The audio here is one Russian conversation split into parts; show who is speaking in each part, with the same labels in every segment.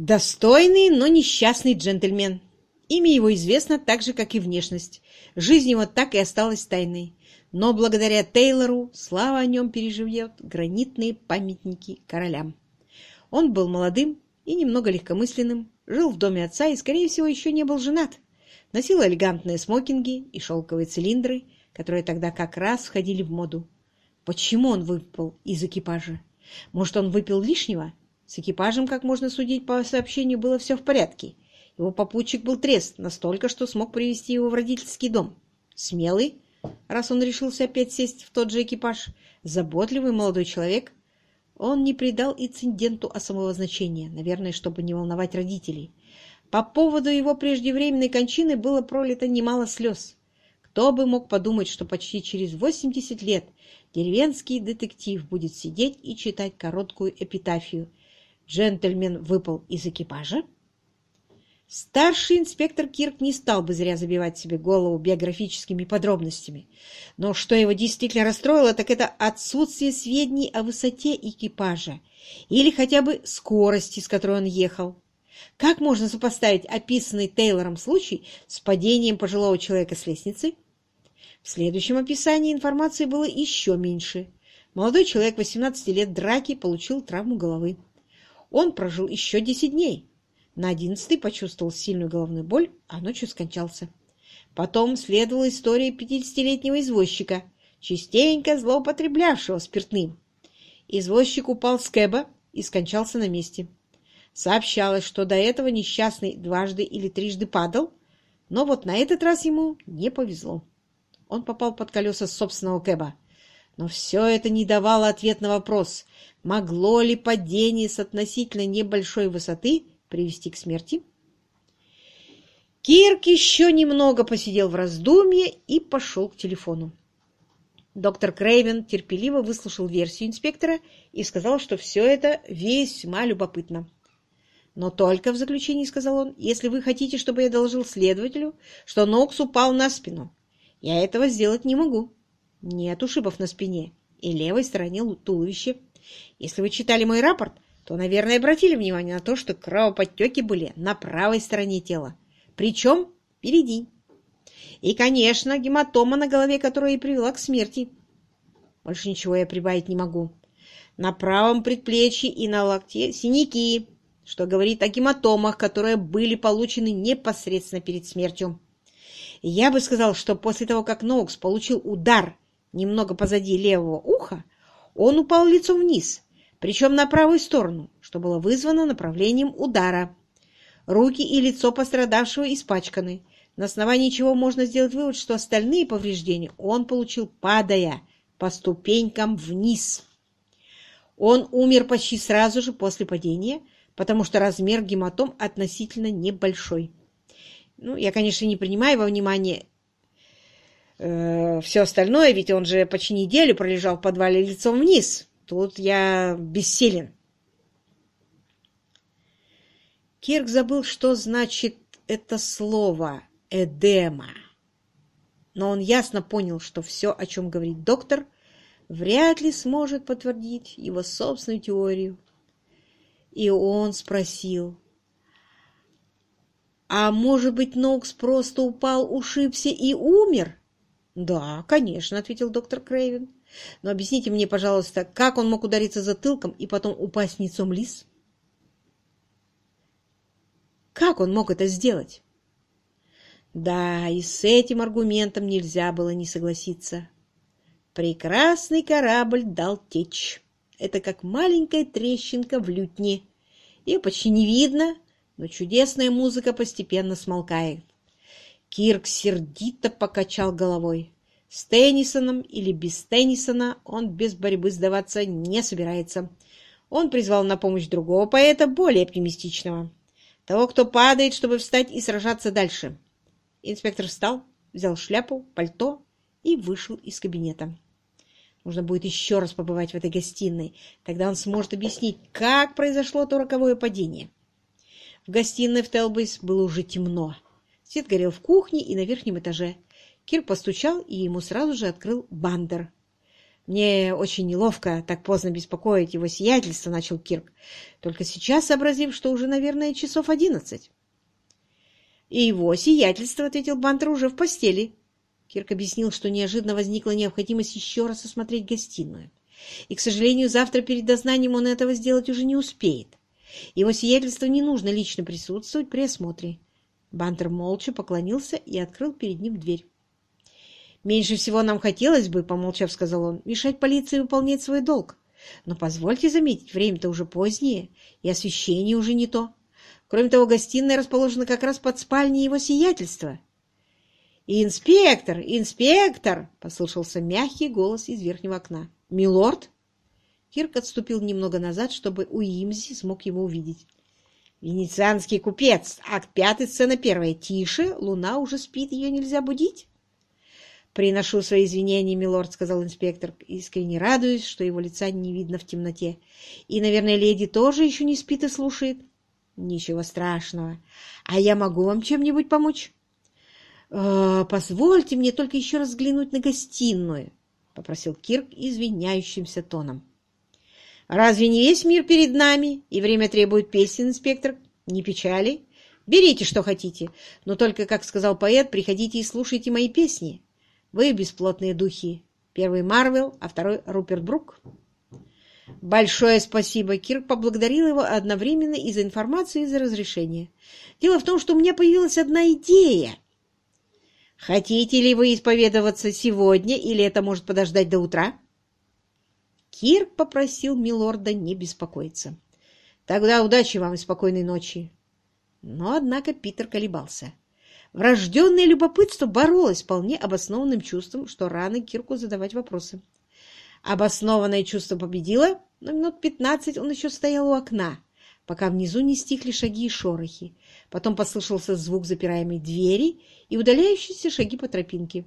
Speaker 1: Достойный, но несчастный джентльмен. Имя его известно так же, как и внешность. Жизнь его так и осталась тайной. Но благодаря Тейлору слава о нем переживет гранитные памятники королям. Он был молодым и немного легкомысленным, жил в доме отца и, скорее всего, еще не был женат. Носил элегантные смокинги и шелковые цилиндры, которые тогда как раз входили в моду. Почему он выпал из экипажа? Может, он выпил лишнего? С экипажем, как можно судить по сообщению, было все в порядке. Его попутчик был трест настолько, что смог привести его в родительский дом. Смелый, раз он решился опять сесть в тот же экипаж, заботливый молодой человек. Он не придал инциденту особого значения, наверное, чтобы не волновать родителей. По поводу его преждевременной кончины было пролито немало слез. Кто бы мог подумать, что почти через 80 лет деревенский детектив будет сидеть и читать короткую эпитафию. Джентльмен выпал из экипажа. Старший инспектор Кирк не стал бы зря забивать себе голову биографическими подробностями. Но что его действительно расстроило, так это отсутствие сведений о высоте экипажа или хотя бы скорости, с которой он ехал. Как можно сопоставить описанный Тейлором случай с падением пожилого человека с лестницы? В следующем описании информации было еще меньше. Молодой человек 18 лет драки получил травму головы. Он прожил еще 10 дней на одиннадцатый почувствовал сильную головную боль, а ночью скончался. Потом следовала история пятидесятилетнего извозчика, частенько злоупотреблявшего спиртным. Извозчик упал с кэба и скончался на месте. Сообщалось, что до этого несчастный дважды или трижды падал, но вот на этот раз ему не повезло. Он попал под колеса собственного кэба. Но все это не давало ответ на вопрос, могло ли падение с относительно небольшой высоты привести к смерти. Кирк еще немного посидел в раздумье и пошел к телефону. Доктор Крейвен терпеливо выслушал версию инспектора и сказал, что все это весьма любопытно. «Но только в заключении, — сказал он, — если вы хотите, чтобы я доложил следователю, что Нокс упал на спину. Я этого сделать не могу. Нет ушибов на спине и левой стороне туловища. Если вы читали мой рапорт, то, наверное, обратили внимание на то, что кровоподтеки были на правой стороне тела, причем впереди. И, конечно, гематома на голове, которая и привела к смерти. Больше ничего я прибавить не могу. На правом предплечье и на локте синяки, что говорит о гематомах, которые были получены непосредственно перед смертью. Я бы сказал, что после того, как Ноукс получил удар немного позади левого уха, он упал лицом вниз, причем на правую сторону, что было вызвано направлением удара. Руки и лицо пострадавшего испачканы, на основании чего можно сделать вывод, что остальные повреждения он получил, падая по ступенькам вниз. Он умер почти сразу же после падения, потому что размер гематом относительно небольшой. Ну, я, конечно, не принимаю во внимание э, все остальное, ведь он же почти неделю пролежал в подвале лицом вниз. Тут я бессилен. Кирк забыл, что значит это слово «эдема». Но он ясно понял, что все, о чем говорит доктор, вряд ли сможет подтвердить его собственную теорию. И он спросил, «А может быть, Нокс просто упал, ушибся и умер?» «Да, конечно», — ответил доктор Крейвен. Но объясните мне, пожалуйста, как он мог удариться затылком и потом упасть лицом лис? Как он мог это сделать? Да, и с этим аргументом нельзя было не согласиться. Прекрасный корабль дал течь. Это как маленькая трещинка в лютне. Ее почти не видно, но чудесная музыка постепенно смолкает. Кирк сердито покачал головой. С Теннисоном или без Теннисона он без борьбы сдаваться не собирается. Он призвал на помощь другого поэта, более оптимистичного. Того, кто падает, чтобы встать и сражаться дальше. Инспектор встал, взял шляпу, пальто и вышел из кабинета. Нужно будет еще раз побывать в этой гостиной. Тогда он сможет объяснить, как произошло то роковое падение. В гостиной в Телбейс было уже темно. Свет горел в кухне и на верхнем этаже. Кир постучал, и ему сразу же открыл Бандер. «Мне очень неловко так поздно беспокоить его сиятельство», — начал Кирк, только сейчас сообразив, что уже, наверное, часов одиннадцать. «И его сиятельство», — ответил Бантер, — «уже в постели». Кирк объяснил, что неожиданно возникла необходимость еще раз осмотреть гостиную. И, к сожалению, завтра перед дознанием он этого сделать уже не успеет. Его сиятельству не нужно лично присутствовать при осмотре. Бантер молча поклонился и открыл перед ним дверь. «Меньше всего нам хотелось бы, — помолчав, сказал он, — мешать полиции выполнять свой долг. Но позвольте заметить, время-то уже позднее, и освещение уже не то. Кроме того, гостиная расположена как раз под спальней его сиятельства». «Инспектор! Инспектор!» — послышался мягкий голос из верхнего окна. «Милорд?» Кирк отступил немного назад, чтобы Уимзи смог его увидеть. «Венецианский купец! Акт пятый, сцена первая. Тише! Луна уже спит, ее нельзя будить!» «Приношу свои извинения, милорд», — сказал инспектор, искренне радуясь, что его лица не видно в темноте. «И, наверное, леди тоже еще не спит и слушает». «Ничего страшного. А я могу вам чем-нибудь помочь?» «Э, «Позвольте мне только еще раз взглянуть на гостиную», — попросил Кирк извиняющимся тоном. «Разве не весь мир перед нами, и время требует песен, инспектор? Не печали? Берите, что хотите, но только, как сказал поэт, приходите и слушайте мои песни». Вы бесплотные духи. Первый Марвел, а второй Руперт Брук. Большое спасибо. Кирк поблагодарил его одновременно и за информацию, и за разрешение. Дело в том, что у меня появилась одна идея. Хотите ли вы исповедоваться сегодня, или это может подождать до утра? Кирк попросил милорда не беспокоиться. Тогда удачи вам и спокойной ночи. Но, однако, Питер колебался. Врожденное любопытство боролось вполне обоснованным чувством, что рано Кирку задавать вопросы. Обоснованное чувство победило, но минут пятнадцать он еще стоял у окна, пока внизу не стихли шаги и шорохи. Потом послышался звук запираемой двери и удаляющиеся шаги по тропинке.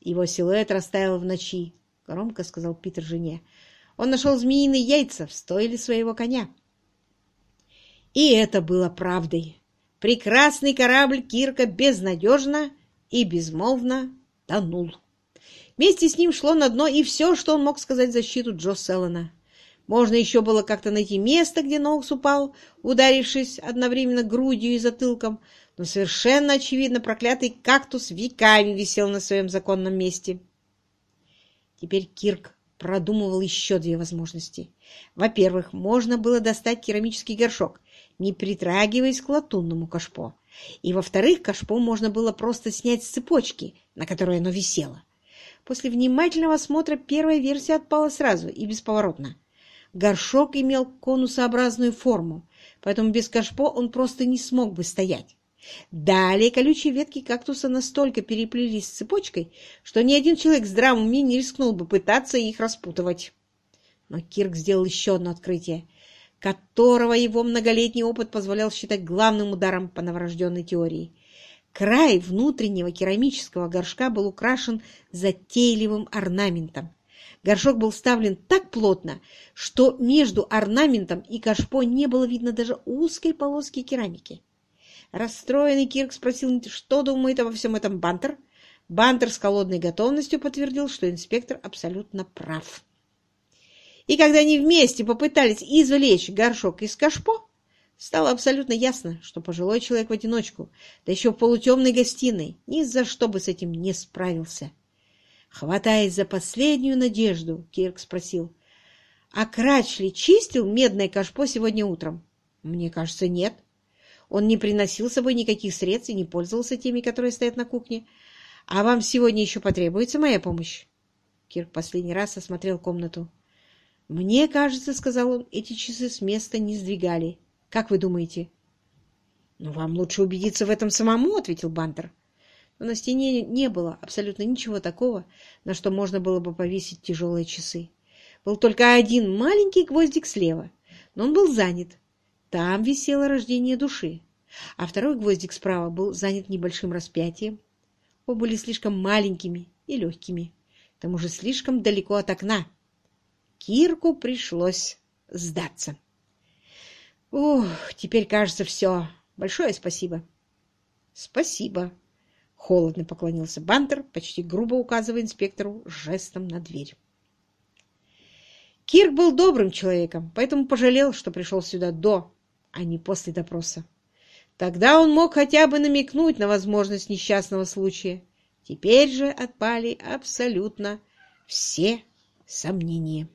Speaker 1: Его силуэт растаял в ночи, — громко сказал Питер жене. Он нашел змеиные яйца в стойле своего коня. И это было правдой. Прекрасный корабль Кирка безнадежно и безмолвно тонул. Вместе с ним шло на дно и все, что он мог сказать в защиту Джо Селлена. Можно еще было как-то найти место, где Ноукс упал, ударившись одновременно грудью и затылком, но совершенно очевидно проклятый кактус веками висел на своем законном месте. Теперь Кирк продумывал еще две возможности. Во-первых, можно было достать керамический горшок, не притрагиваясь к латунному кашпо. И, во-вторых, кашпо можно было просто снять с цепочки, на которой оно висело. После внимательного осмотра первая версия отпала сразу и бесповоротно. Горшок имел конусообразную форму, поэтому без кашпо он просто не смог бы стоять. Далее колючие ветки кактуса настолько переплелись с цепочкой, что ни один человек с здравым уме не рискнул бы пытаться их распутывать. Но Кирк сделал еще одно открытие которого его многолетний опыт позволял считать главным ударом по новорожденной теории. Край внутреннего керамического горшка был украшен затейливым орнаментом. Горшок был вставлен так плотно, что между орнаментом и кашпо не было видно даже узкой полоски керамики. Расстроенный Кирк спросил, что думает обо всем этом Бантер. Бантер с холодной готовностью подтвердил, что инспектор абсолютно прав. И когда они вместе попытались извлечь горшок из кашпо, стало абсолютно ясно, что пожилой человек в одиночку, да еще в полутемной гостиной, ни за что бы с этим не справился. Хватаясь за последнюю надежду, Кирк спросил, «А Крачли чистил медное кашпо сегодня утром?» «Мне кажется, нет. Он не приносил с собой никаких средств и не пользовался теми, которые стоят на кухне. А вам сегодня еще потребуется моя помощь?» Кирк последний раз осмотрел комнату. «Мне кажется, — сказал он, — эти часы с места не сдвигали. Как вы думаете?» «Ну, вам лучше убедиться в этом самому, — ответил Бантер. Но на стене не было абсолютно ничего такого, на что можно было бы повесить тяжелые часы. Был только один маленький гвоздик слева, но он был занят. Там висело рождение души, а второй гвоздик справа был занят небольшим распятием. Оба были слишком маленькими и легкими, к тому же слишком далеко от окна. Кирку пришлось сдаться. Ух, теперь, кажется, все. Большое спасибо. Спасибо. Холодно поклонился Бантер, почти грубо указывая инспектору жестом на дверь. Кирк был добрым человеком, поэтому пожалел, что пришел сюда до, а не после допроса. Тогда он мог хотя бы намекнуть на возможность несчастного случая. Теперь же отпали абсолютно все сомнения.